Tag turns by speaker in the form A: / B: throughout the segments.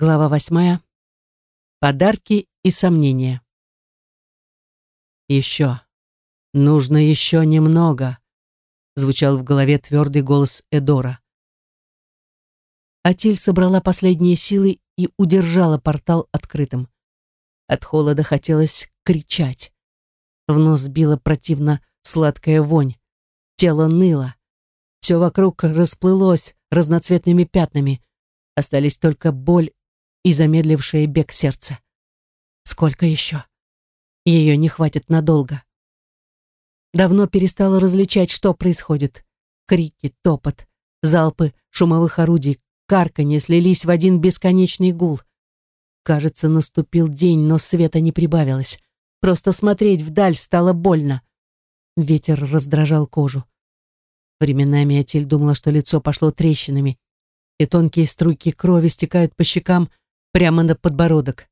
A: Глава восьмая. Подарки и сомнения. Еще. Нужно еще немного, звучал в голове твердый голос Эдора. Атиль собрала последние силы и удержала портал открытым. От холода хотелось кричать. В нос била противно сладкая вонь. Тело ныло. Все вокруг расплылось разноцветными пятнами. Остались только боль и замедлившее бег сердца. Сколько еще? Ее не хватит надолго. Давно перестала различать, что происходит. Крики, топот, залпы шумовых орудий, карканье слились в один бесконечный гул. Кажется, наступил день, но света не прибавилось. Просто смотреть вдаль стало больно. Ветер раздражал кожу. Временами Атиль думала, что лицо пошло трещинами, и тонкие струйки крови стекают по щекам прямо на подбородок.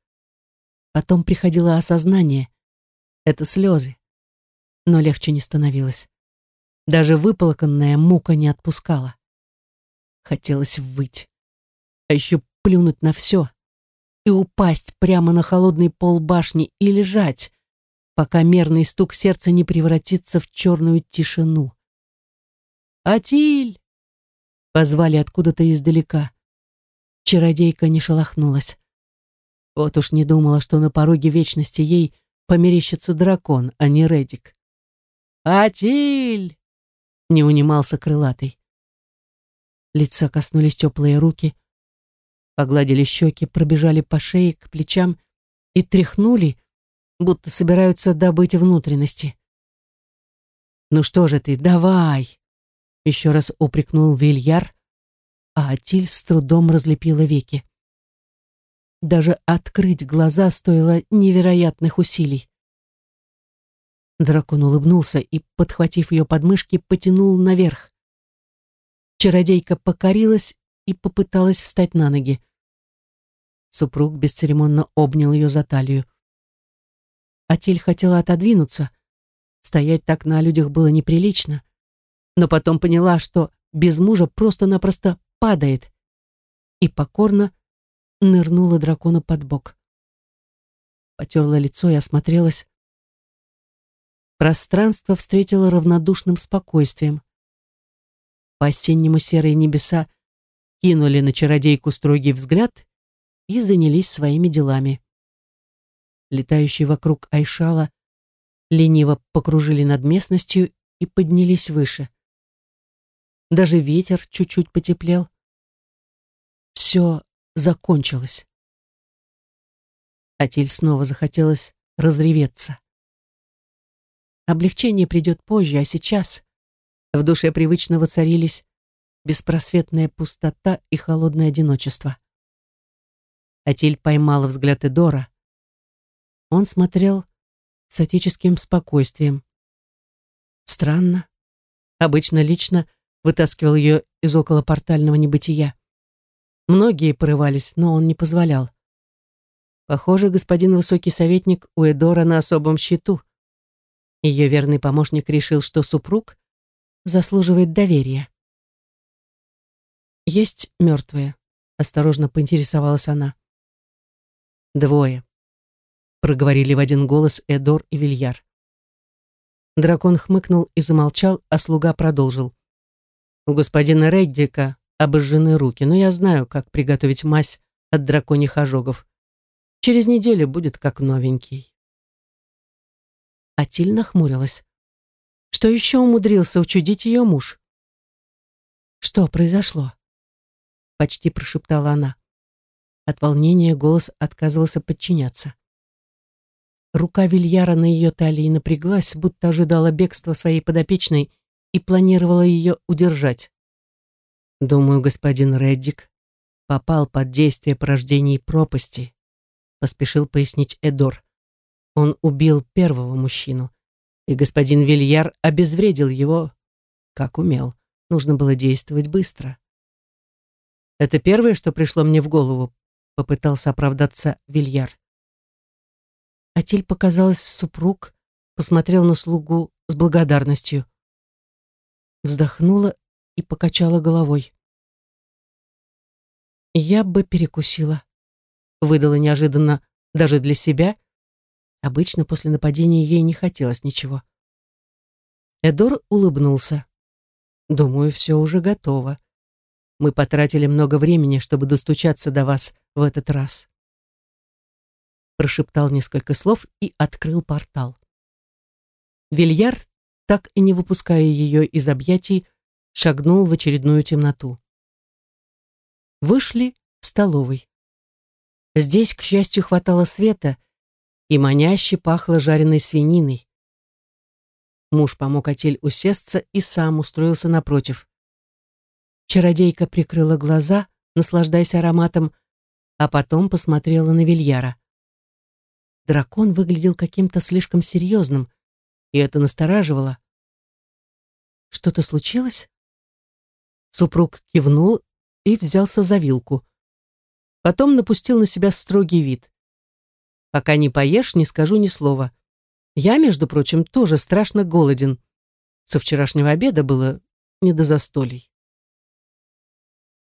A: Потом приходило осознание. Это слезы. Но легче не становилось. Даже выполоканная мука не отпускала. Хотелось выть. А еще плюнуть на все и упасть прямо на холодный пол башни и лежать, пока мерный стук сердца не превратится в черную тишину. «Атиль!» — позвали откуда-то издалека. Чародейка не шелохнулась. Вот уж не думала, что на пороге вечности ей померещится дракон, а не Редик. «Атиль!» — не унимался крылатый. Лица коснулись теплые руки, погладили щеки, пробежали по шее к плечам и тряхнули, будто собираются добыть внутренности. «Ну что же ты, давай!» Еще раз упрекнул Вильяр, а Атиль с трудом разлепила веки. Даже открыть глаза стоило невероятных усилий. Дракон улыбнулся и, подхватив ее подмышки, потянул наверх. Чародейка покорилась и попыталась встать на ноги. Супруг бесцеремонно обнял ее за талию. Атиль хотела отодвинуться. Стоять так на людях было неприлично. Но потом поняла, что без мужа просто-напросто падает. И покорно нырнула дракону под бок. Потерла лицо и осмотрелась. Пространство встретило равнодушным спокойствием. По-осеннему серые небеса кинули на чародейку строгий взгляд и занялись своими делами летающие вокруг Айшала, лениво покружили над местностью и поднялись выше. Даже ветер чуть-чуть потеплел. Все закончилось. Атиль снова захотелось разреветься. Облегчение придет позже, а сейчас в душе привычно воцарились беспросветная пустота и холодное одиночество. Атиль поймала взгляд Эдора, он смотрел с отеческим спокойствием. Странно. Обычно лично вытаскивал ее из околопортального небытия. Многие порывались, но он не позволял. Похоже, господин высокий советник у Эдора на особом счету. Ее верный помощник решил, что супруг заслуживает доверия. «Есть мертвые?» — осторожно поинтересовалась она. «Двое», проговорили в один голос Эдор и Вильяр. Дракон хмыкнул и замолчал, а слуга продолжил. У господина Реддика обожжены руки, но я знаю, как приготовить мазь от драконьих ожогов. Через неделю будет как новенький. Атиль нахмурилась. Что еще умудрился учудить ее муж? Что произошло? Почти прошептала она. От волнения голос отказывался подчиняться. Рука Вильяра на ее талии напряглась, будто ожидала бегства своей подопечной и планировала ее удержать. «Думаю, господин Реддик попал под действие порождений пропасти», поспешил пояснить Эдор. Он убил первого мужчину, и господин Вильяр обезвредил его, как умел. Нужно было действовать быстро. «Это первое, что пришло мне в голову», попытался оправдаться Вильяр. Атиль показалось, супруг посмотрел на слугу с благодарностью. Вздохнула и покачала головой. «Я бы перекусила», выдала неожиданно даже для себя. Обычно после нападения ей не хотелось ничего. Эдор улыбнулся. «Думаю, все уже готово. Мы потратили много времени, чтобы достучаться до вас в этот раз». Прошептал несколько слов и открыл портал. Вильяр, так и не выпуская ее из объятий, шагнул в очередную темноту. Вышли в столовой. Здесь, к счастью, хватало света, и маняще пахло жареной свининой. Муж помог Атиль усесться и сам устроился напротив. Чародейка прикрыла глаза, наслаждаясь ароматом, а потом посмотрела на Вильяра. Дракон выглядел каким-то слишком серьезным, и это настораживало. «Что-то случилось?» Супруг кивнул и взялся за вилку. Потом напустил на себя строгий вид. «Пока не поешь, не скажу ни слова. Я, между прочим, тоже страшно голоден. Со вчерашнего обеда было не до застолий».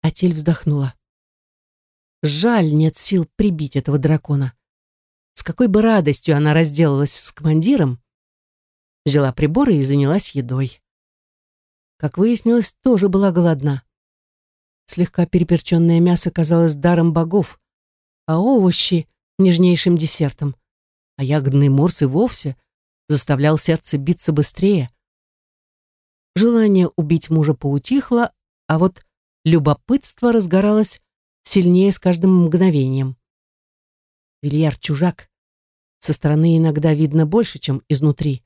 A: Атель вздохнула. Жаль, нет сил прибить этого дракона. С какой бы радостью она разделалась с командиром, взяла приборы и занялась едой. Как выяснилось, тоже была голодна. Слегка переперченное мясо казалось даром богов, а овощи — нежнейшим десертом. А ягодный морс и вовсе заставлял сердце биться быстрее. Желание убить мужа поутихло, а вот любопытство разгоралось сильнее с каждым мгновением. Вильяр чужак. Со стороны иногда видно больше, чем изнутри.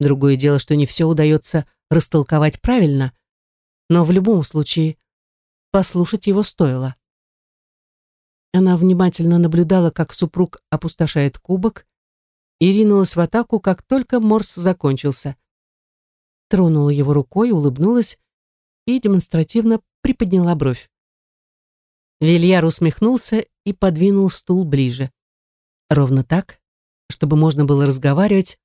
A: Другое дело, что не все удается растолковать правильно, но в любом случае послушать его стоило. Она внимательно наблюдала, как супруг опустошает кубок, и ринулась в атаку, как только морс закончился. Тронула его рукой, улыбнулась и демонстративно приподняла бровь. Вильяр усмехнулся и подвинул стул ближе. Ровно так, чтобы можно было разговаривать,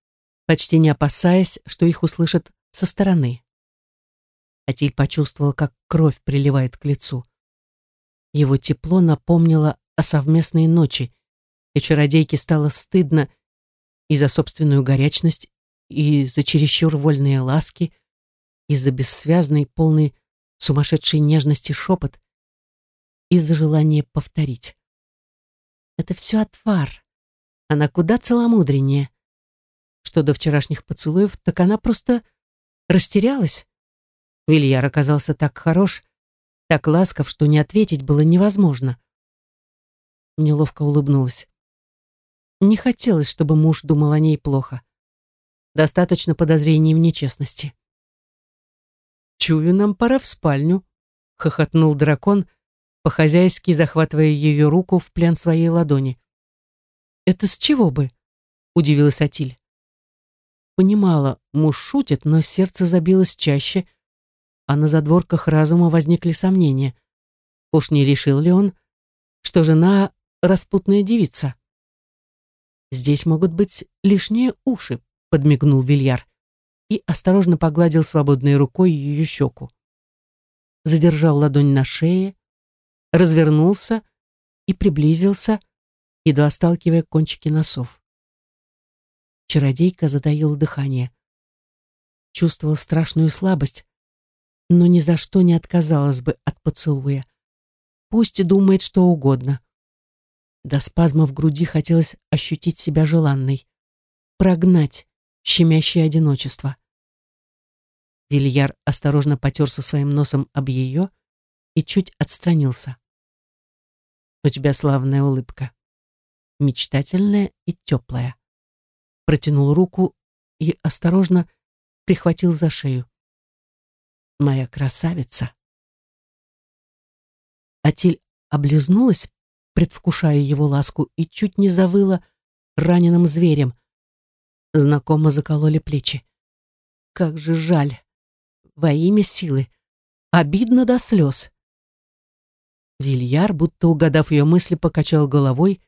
A: почти не опасаясь, что их услышат со стороны. Атиль почувствовал, как кровь приливает к лицу. Его тепло напомнило о совместной ночи, и чародейке стало стыдно и за собственную горячность, и за чересчур вольные ласки, и за бессвязный, полный сумасшедшей нежности шепот, и за желание повторить. Это все отвар. Она куда целомудреннее. Что до вчерашних поцелуев, так она просто растерялась. Вильяр оказался так хорош, так ласков, что не ответить было невозможно. Неловко улыбнулась. Не хотелось, чтобы муж думал о ней плохо. Достаточно подозрений в нечестности. «Чую, нам пора в спальню», — хохотнул дракон, по-хозяйски захватывая ее руку в плен своей ладони. «Это с чего бы?» — удивилась Атиль. Понимала, муж шутит, но сердце забилось чаще, а на задворках разума возникли сомнения. Уж не решил ли он, что жена — распутная девица? «Здесь могут быть лишние уши», — подмигнул Вильяр и осторожно погладил свободной рукой ее щеку. Задержал ладонь на шее, развернулся и приблизился, едва сталкивая кончики носов. Чародейка затаила дыхание. Чувствовала страшную слабость, но ни за что не отказалась бы от поцелуя. Пусть думает что угодно. До спазма в груди хотелось ощутить себя желанной, прогнать щемящее одиночество. Вильяр осторожно потерся своим носом об ее и чуть отстранился. «У тебя славная улыбка, мечтательная и теплая» протянул руку и осторожно прихватил за шею. «Моя красавица!» Атиль облизнулась, предвкушая его ласку, и чуть не завыла раненым зверем. Знакомо закололи плечи. Как же жаль! Во имя силы! Обидно до слез! Вильяр, будто угадав ее мысли, покачал головой,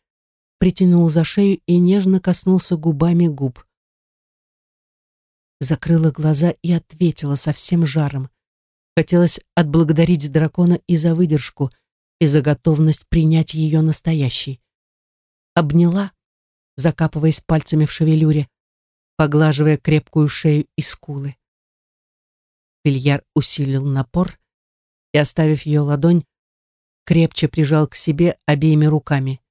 A: притянул за шею и нежно коснулся губами губ. Закрыла глаза и ответила со всем жаром. Хотелось отблагодарить дракона и за выдержку, и за готовность принять ее настоящей. Обняла, закапываясь пальцами в шевелюре, поглаживая крепкую шею и скулы. Вильяр усилил напор и, оставив ее ладонь, крепче прижал к себе обеими руками.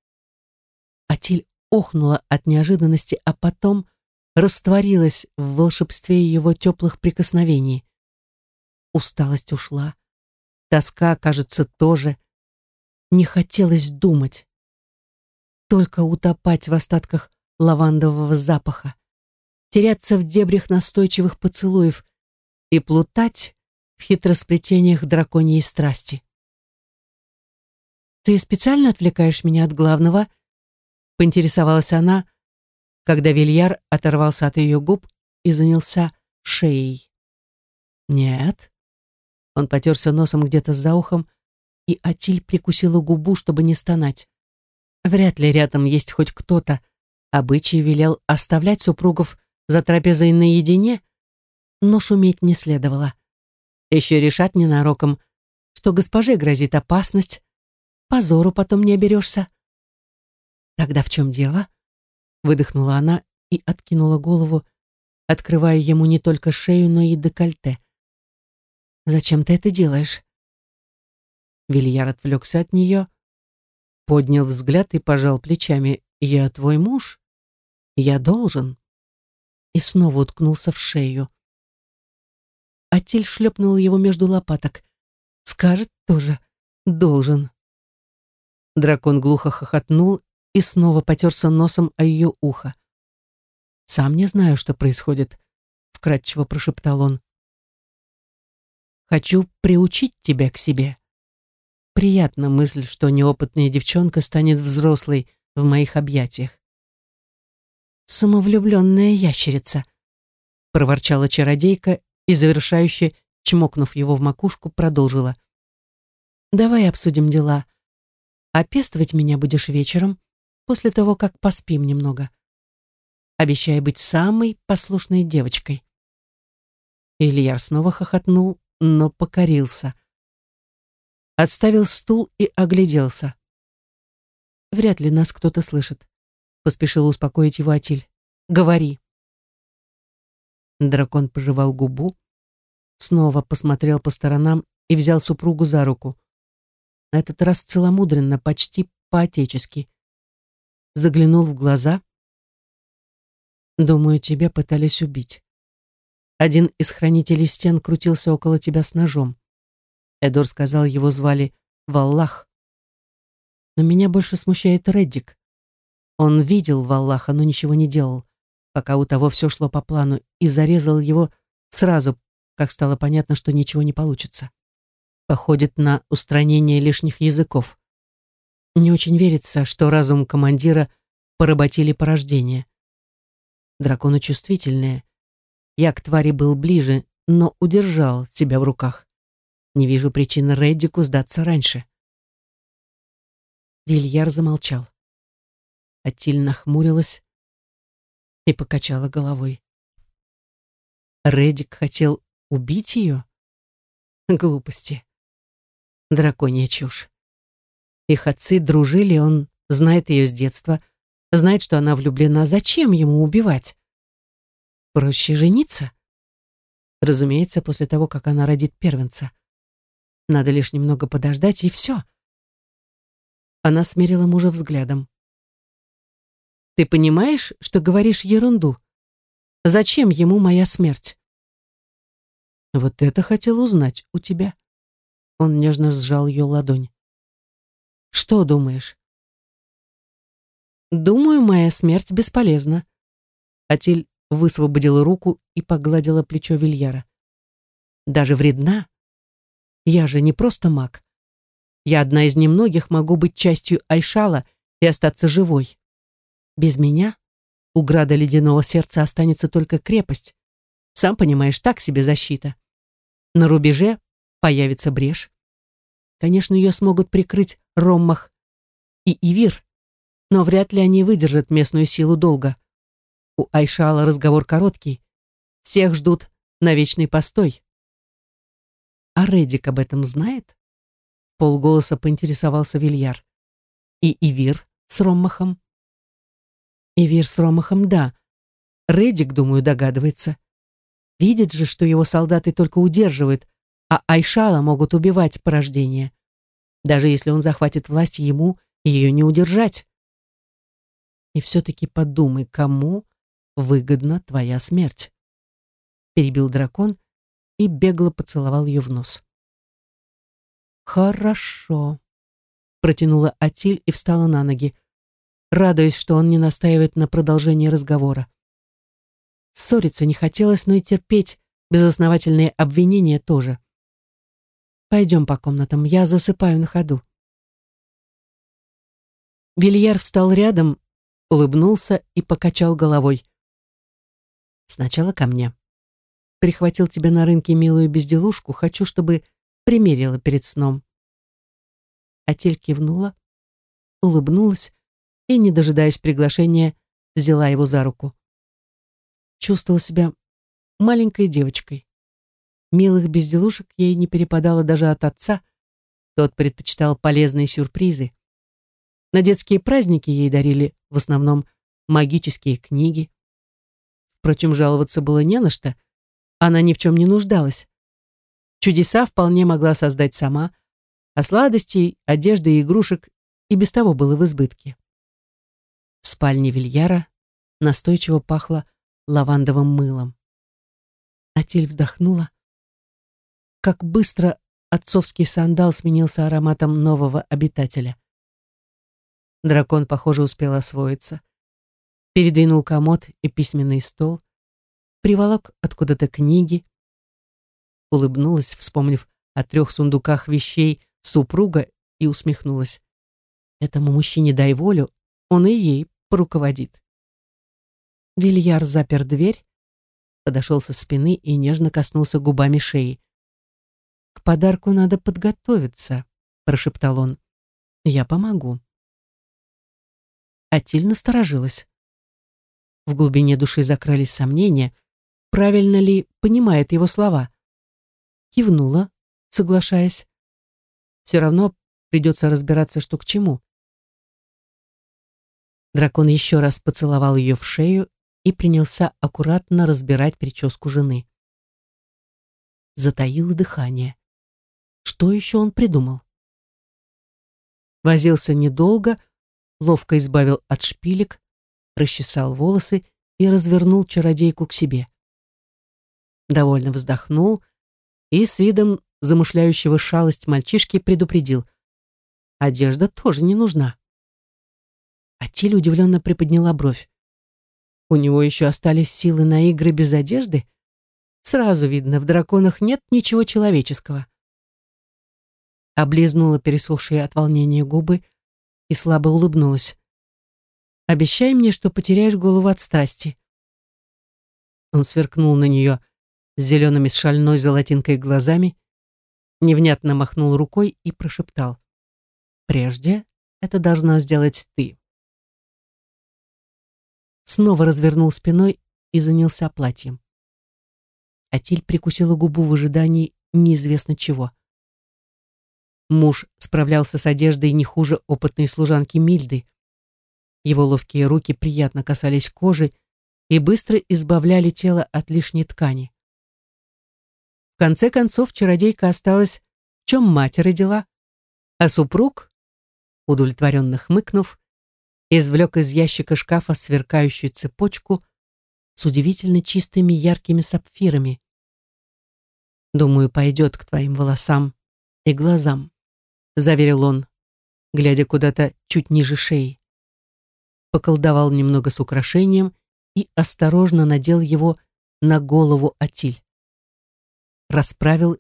A: Атиль охнула от неожиданности, а потом растворилась в волшебстве его теплых прикосновений. Усталость ушла, тоска, кажется, тоже. Не хотелось думать, только утопать в остатках лавандового запаха, теряться в дебрях настойчивых поцелуев и плутать в хитросплетениях драконьей страсти. «Ты специально отвлекаешь меня от главного?» — поинтересовалась она, когда Вильяр оторвался от ее губ и занялся шеей. «Нет». Он потерся носом где-то за ухом, и Атиль прикусила губу, чтобы не стонать. Вряд ли рядом есть хоть кто-то. Обычай велел оставлять супругов за трапезой наедине, но шуметь не следовало. Еще решать ненароком, что госпоже грозит опасность, позору потом не оберешься. Тогда в чем дело? Выдохнула она и откинула голову, открывая ему не только шею, но и декольте. «Зачем ты это делаешь?» Вильяр отвлекся от нее, поднял взгляд и пожал плечами. «Я твой муж. Я должен». И снова уткнулся в шею. Атиль шлепнул его между лопаток. «Скажет тоже. Должен». Дракон глухо хохотнул и снова потерся носом о ее ухо. «Сам не знаю, что происходит», — вкратчиво прошептал он. «Хочу приучить тебя к себе». Приятна мысль, что неопытная девчонка станет взрослой в моих объятиях. «Самовлюбленная ящерица», — проворчала чародейка и, завершающе, чмокнув его в макушку, продолжила. «Давай обсудим дела. А пестовать меня будешь вечером, после того, как поспим немного. Обещай быть самой послушной девочкой». Ильяр снова хохотнул, но покорился — отставил стул и огляделся. «Вряд ли нас кто-то слышит», — поспешил успокоить его Атиль. «Говори». Дракон пожевал губу, снова посмотрел по сторонам и взял супругу за руку. На этот раз целомудренно, почти по-отечески. Заглянул в глаза. «Думаю, тебя пытались убить. Один из хранителей стен крутился около тебя с ножом. Эдор сказал, его звали Валлах. Но меня больше смущает Реддик. Он видел Валлаха, но ничего не делал, пока у того все шло по плану, и зарезал его сразу, как стало понятно, что ничего не получится. Походит на устранение лишних языков. Не очень верится, что разум командира поработили порождение. Драконы чувствительные. Я к твари был ближе, но удержал себя в руках. Не вижу причин Реддику сдаться раньше. Вильяр замолчал. Атиль нахмурилась и покачала головой. Реддик хотел убить ее? Глупости. Драконья чушь. Их отцы дружили, он знает ее с детства, знает, что она влюблена. Зачем ему убивать? Проще жениться? Разумеется, после того, как она родит первенца. Надо лишь немного подождать, и все. Она смерила мужа взглядом. «Ты понимаешь, что говоришь ерунду? Зачем ему моя смерть?» «Вот это хотел узнать у тебя». Он нежно сжал ее ладонь. «Что думаешь?» «Думаю, моя смерть бесполезна». Атиль высвободила руку и погладила плечо Вильяра. «Даже вредна?» Я же не просто маг. Я одна из немногих могу быть частью Айшала и остаться живой. Без меня у града ледяного сердца останется только крепость. Сам понимаешь, так себе защита. На рубеже появится брешь. Конечно, ее смогут прикрыть Роммах и Ивир, но вряд ли они выдержат местную силу долго. У Айшала разговор короткий. Всех ждут на вечный постой. А Редик об этом знает? полголоса поинтересовался Вильяр. И Ивир с Роммахом? Ивир с Ромахом, да. Редик, думаю, догадывается. Видит же, что его солдаты только удерживают, а Айшала могут убивать порождение. Даже если он захватит власть, ему ее не удержать. И все-таки подумай, кому выгодна твоя смерть. Перебил дракон и бегло поцеловал ее в нос. Хорошо, протянула Атиль и встала на ноги, радуясь, что он не настаивает на продолжении разговора. Ссориться не хотелось, но и терпеть безосновательные обвинения тоже. Пойдем по комнатам, я засыпаю на ходу. Вильяр встал рядом, улыбнулся и покачал головой. Сначала ко мне. Прихватил тебе на рынке милую безделушку, хочу, чтобы примерила перед сном. Атель кивнула, улыбнулась и, не дожидаясь приглашения, взяла его за руку. Чувствовала себя маленькой девочкой. Милых безделушек ей не перепадало даже от отца, тот предпочитал полезные сюрпризы. На детские праздники ей дарили в основном магические книги. Впрочем, жаловаться было не на что, она ни в чем не нуждалась. Чудеса вполне могла создать сама, а сладостей, одежды и игрушек и без того было в избытке. В спальне Вильяра настойчиво пахло лавандовым мылом. Атель вздохнула. Как быстро отцовский сандал сменился ароматом нового обитателя. Дракон, похоже, успел освоиться. Передвинул комод и письменный стол, приволок откуда-то книги, улыбнулась, вспомнив о трех сундуках вещей супруга и усмехнулась. Этому мужчине дай волю, он и ей поруководит. Вильяр запер дверь, подошел со спины и нежно коснулся губами шеи. «К подарку надо подготовиться», — прошептал он. «Я помогу». Атиль насторожилась. В глубине души закрались сомнения, правильно ли понимает его слова. Кивнула, соглашаясь. Все равно придется разбираться, что к чему. Дракон еще раз поцеловал ее в шею и принялся аккуратно разбирать прическу жены. Затаило дыхание. Что еще он придумал? Возился недолго, ловко избавил от шпилек, расчесал волосы и развернул чародейку к себе. Довольно вздохнул и с видом замышляющего шалость мальчишки предупредил. Одежда тоже не нужна. Атиль удивленно приподняла бровь. У него еще остались силы на игры без одежды? Сразу видно, в драконах нет ничего человеческого. Облизнула пересохшие от волнения губы и слабо улыбнулась. «Обещай мне, что потеряешь голову от страсти». Он сверкнул на нее зелеными с шальной золотинкой глазами, невнятно махнул рукой и прошептал. «Прежде это должна сделать ты» снова развернул спиной и занялся платьем. Атиль прикусила губу в ожидании неизвестно чего. Муж справлялся с одеждой не хуже опытной служанки Мильды. Его ловкие руки приятно касались кожи и быстро избавляли тело от лишней ткани. В конце концов, чародейка осталась, в чем мать родила, а супруг, удовлетворенно хмыкнув, извлек из ящика шкафа сверкающую цепочку с удивительно чистыми яркими сапфирами. «Думаю, пойдет к твоим волосам и глазам», — заверил он, глядя куда-то чуть ниже шеи. Поколдовал немного с украшением и осторожно надел его на голову Атиль. Расправил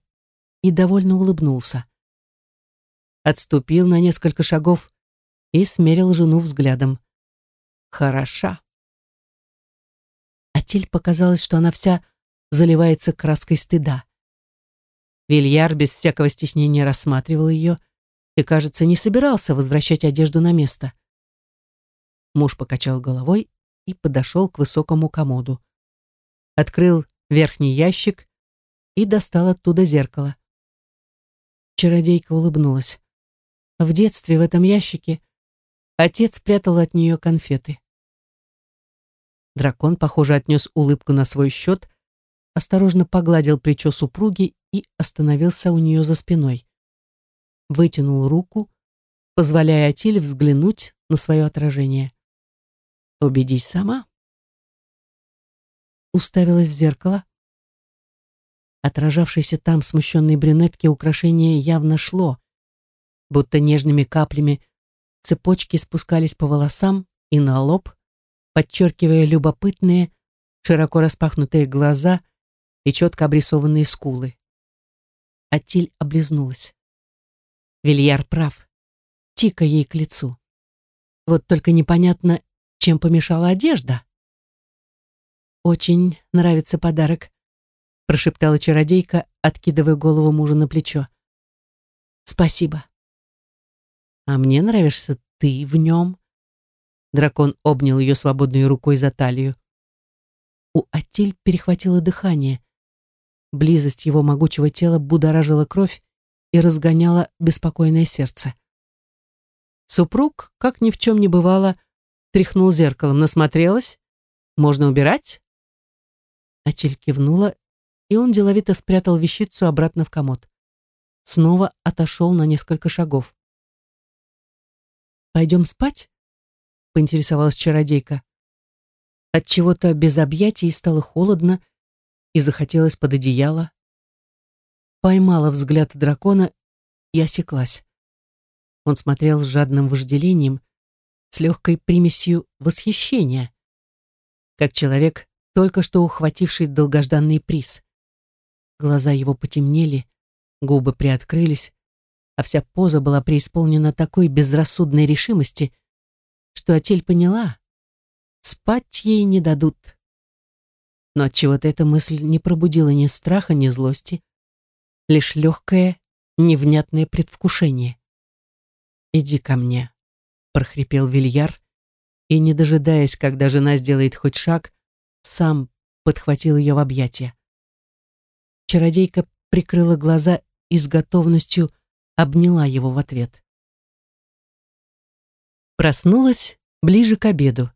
A: и довольно улыбнулся. Отступил на несколько шагов и смерил жену взглядом. Хороша. Атиль показалось, что она вся заливается краской стыда. Вильяр без всякого стеснения рассматривал ее и, кажется, не собирался возвращать одежду на место. Муж покачал головой и подошел к высокому комоду. Открыл верхний ящик и достал оттуда зеркало. Чародейка улыбнулась. В детстве в этом ящике отец прятал от нее конфеты. Дракон, похоже, отнес улыбку на свой счет, осторожно погладил плечо супруги и остановился у нее за спиной. Вытянул руку, позволяя Атиле взглянуть на свое отражение. «Убедись сама». Уставилась в зеркало. Отражавшееся там смущенной брюнетки украшение явно шло, будто нежными каплями цепочки спускались по волосам и на лоб, подчеркивая любопытные, широко распахнутые глаза и четко обрисованные скулы. Атиль облизнулась. Вильяр прав. Тика ей к лицу. Вот только непонятно, чем помешала одежда. «Очень нравится подарок», — прошептала чародейка, откидывая голову мужа на плечо. «Спасибо». «А мне нравишься ты в нем», Дракон обнял ее свободной рукой за талию. У Атиль перехватило дыхание. Близость его могучего тела будоражила кровь и разгоняла беспокойное сердце. Супруг, как ни в чем не бывало, тряхнул зеркалом, насмотрелась. «Можно убирать?» Атиль кивнула, и он деловито спрятал вещицу обратно в комод. Снова отошел на несколько шагов. «Пойдем спать?» поинтересовалась чародейка. От чего-то без объятий стало холодно и захотелось под одеяло. Поймала взгляд дракона и осеклась. Он смотрел с жадным вожделением, с легкой примесью восхищения, как человек, только что ухвативший долгожданный приз. Глаза его потемнели, губы приоткрылись, а вся поза была преисполнена такой безрассудной решимости, что Атель поняла, спать ей не дадут. Но от чего то эта мысль не пробудила ни страха, ни злости, лишь легкое, невнятное предвкушение. «Иди ко мне», — прохрипел Вильяр, и, не дожидаясь, когда жена сделает хоть шаг, сам подхватил ее в объятия. Чародейка прикрыла глаза и с готовностью обняла его в ответ. Проснулась ближе к обеду.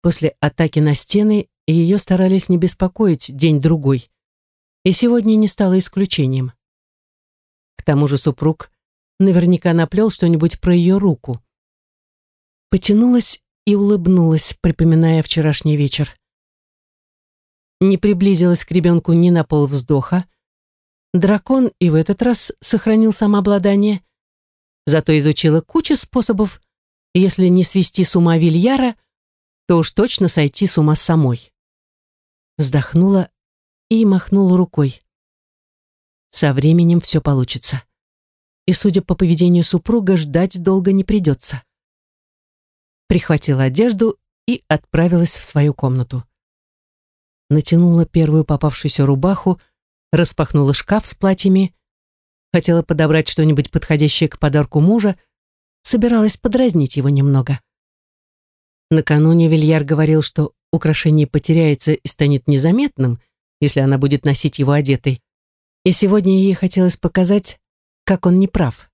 A: После атаки на стены ее старались не беспокоить день-другой, и сегодня не стало исключением. К тому же супруг наверняка наплел что-нибудь про ее руку. Потянулась и улыбнулась, припоминая вчерашний вечер. Не приблизилась к ребенку ни на полвздоха. Дракон и в этот раз сохранил самообладание, зато изучила кучу способов, если не свести с ума Вильяра, то уж точно сойти с ума самой. Вздохнула и махнула рукой. Со временем все получится. И, судя по поведению супруга, ждать долго не придется. Прихватила одежду и отправилась в свою комнату. Натянула первую попавшуюся рубаху, распахнула шкаф с платьями, хотела подобрать что-нибудь подходящее к подарку мужа, собиралась подразнить его немного. Накануне Вильяр говорил, что украшение потеряется и станет незаметным, если она будет носить его одетой. И сегодня ей хотелось показать, как он не прав.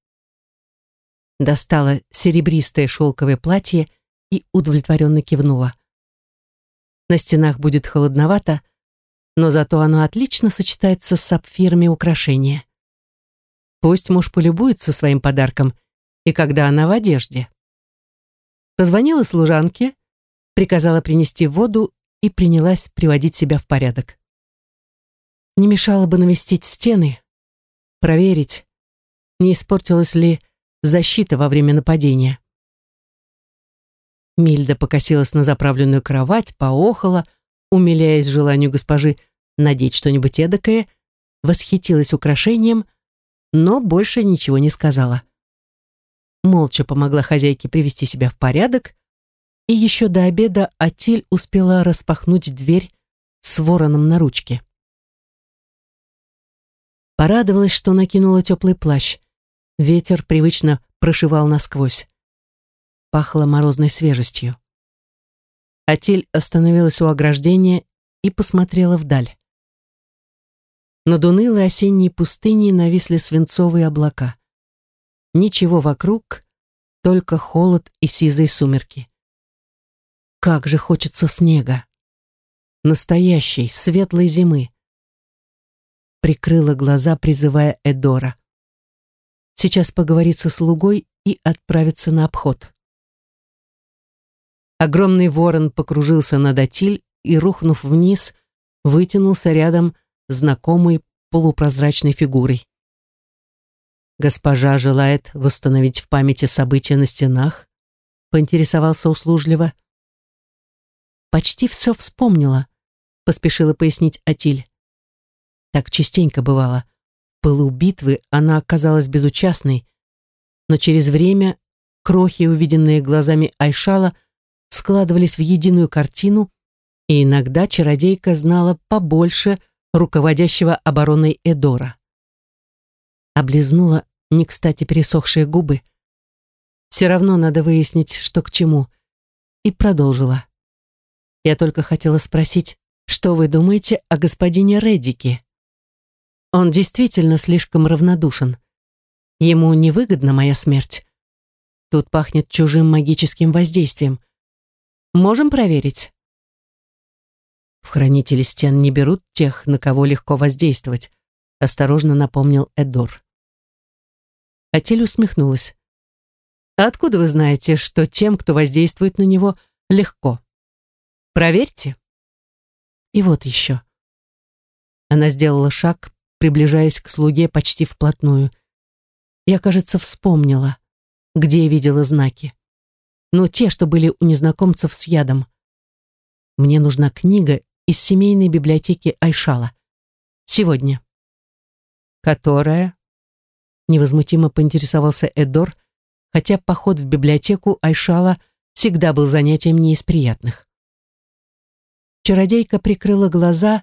A: Достала серебристое шелковое платье и удовлетворенно кивнула. На стенах будет холодновато, но зато оно отлично сочетается с сапфирами украшения. Пусть муж полюбуется своим подарком, и когда она в одежде. Позвонила служанке, приказала принести воду и принялась приводить себя в порядок. Не мешало бы навестить стены, проверить, не испортилась ли защита во время нападения. Мильда покосилась на заправленную кровать, поохала, умиляясь желанию госпожи надеть что-нибудь эдакое, восхитилась украшением, но больше ничего не сказала. Молча помогла хозяйке привести себя в порядок, и еще до обеда Атиль успела распахнуть дверь с вороном на ручке. Порадовалась, что накинула теплый плащ. Ветер привычно прошивал насквозь. Пахло морозной свежестью. Атиль остановилась у ограждения и посмотрела вдаль. Над унылой осенней пустыней нависли свинцовые облака. Ничего вокруг, только холод и сизые сумерки. Как же хочется снега! Настоящей, светлой зимы. Прикрыла глаза, призывая Эдора. Сейчас поговорить со слугой и отправиться на обход. Огромный ворон покружился над Атиль и, рухнув вниз, вытянулся рядом знакомой полупрозрачной фигурой. «Госпожа желает восстановить в памяти события на стенах?» — поинтересовался услужливо. «Почти все вспомнила», — поспешила пояснить Атиль. Так частенько бывало. В пылу битвы она оказалась безучастной, но через время крохи, увиденные глазами Айшала, складывались в единую картину, и иногда чародейка знала побольше руководящего обороной Эдора облизнула не кстати пересохшие губы. Все равно надо выяснить, что к чему. И продолжила. Я только хотела спросить, что вы думаете о господине Реддике? Он действительно слишком равнодушен. Ему невыгодна моя смерть. Тут пахнет чужим магическим воздействием. Можем проверить? В хранители стен не берут тех, на кого легко воздействовать, осторожно напомнил Эдор. Атель усмехнулась. «А откуда вы знаете, что тем, кто воздействует на него, легко? Проверьте». И вот еще. Она сделала шаг, приближаясь к слуге почти вплотную. Я, кажется, вспомнила, где я видела знаки. Но те, что были у незнакомцев с ядом. Мне нужна книга из семейной библиотеки Айшала. Сегодня. Которая? невозмутимо поинтересовался Эдор, хотя поход в библиотеку Айшала всегда был занятием не из приятных. Чародейка прикрыла глаза,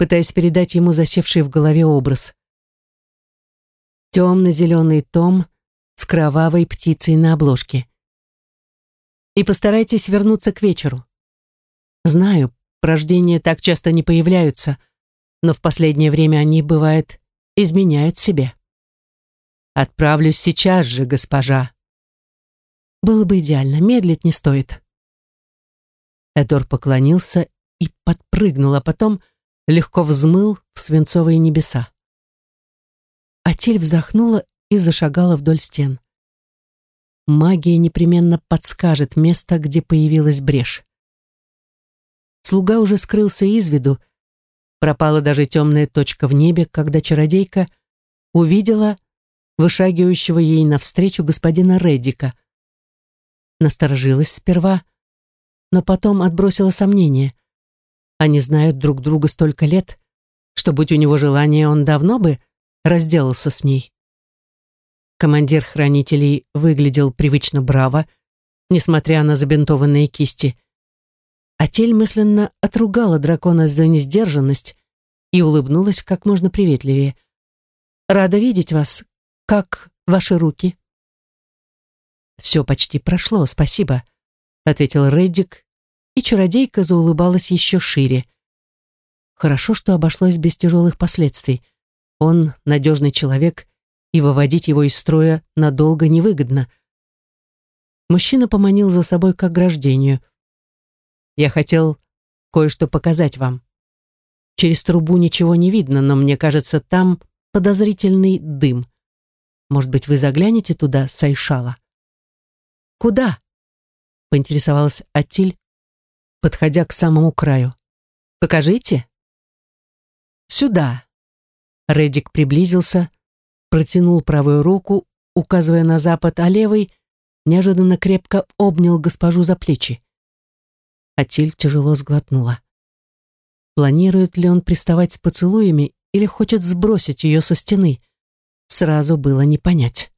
A: пытаясь передать ему засевший в голове образ. Темно-зеленый том с кровавой птицей на обложке. И постарайтесь вернуться к вечеру. Знаю, порождения так часто не появляются, но в последнее время они, бывает, изменяют себе. Отправлюсь сейчас же, госпожа. Было бы идеально, медлить не стоит. Эдор поклонился и подпрыгнул, а потом легко взмыл в свинцовые небеса. Атиль вздохнула и зашагала вдоль стен. Магия непременно подскажет место, где появилась брешь. Слуга уже скрылся из виду, пропала даже темная точка в небе, когда чародейка увидела вышагивающего ей навстречу господина Реддика. Насторожилась сперва, но потом отбросила сомнения. Они знают друг друга столько лет, что, будь у него желание, он давно бы разделался с ней. Командир хранителей выглядел привычно браво, несмотря на забинтованные кисти. А тель мысленно отругала дракона за несдержанность и улыбнулась как можно приветливее. «Рада видеть вас, как ваши руки?» «Все почти прошло, спасибо», — ответил Реддик, и чародейка заулыбалась еще шире. Хорошо, что обошлось без тяжелых последствий. Он надежный человек, и выводить его из строя надолго невыгодно. Мужчина поманил за собой к ограждению. «Я хотел кое-что показать вам. Через трубу ничего не видно, но мне кажется, там подозрительный дым. Может быть, вы заглянете туда, Сайшала? Куда? Поинтересовалась Атиль, подходя к самому краю. Покажите. Сюда. Редик приблизился, протянул правую руку, указывая на запад, а левый неожиданно крепко обнял госпожу за плечи. Атиль тяжело сглотнула. Планирует ли он приставать с поцелуями или хочет сбросить ее со стены? сразу было не понять.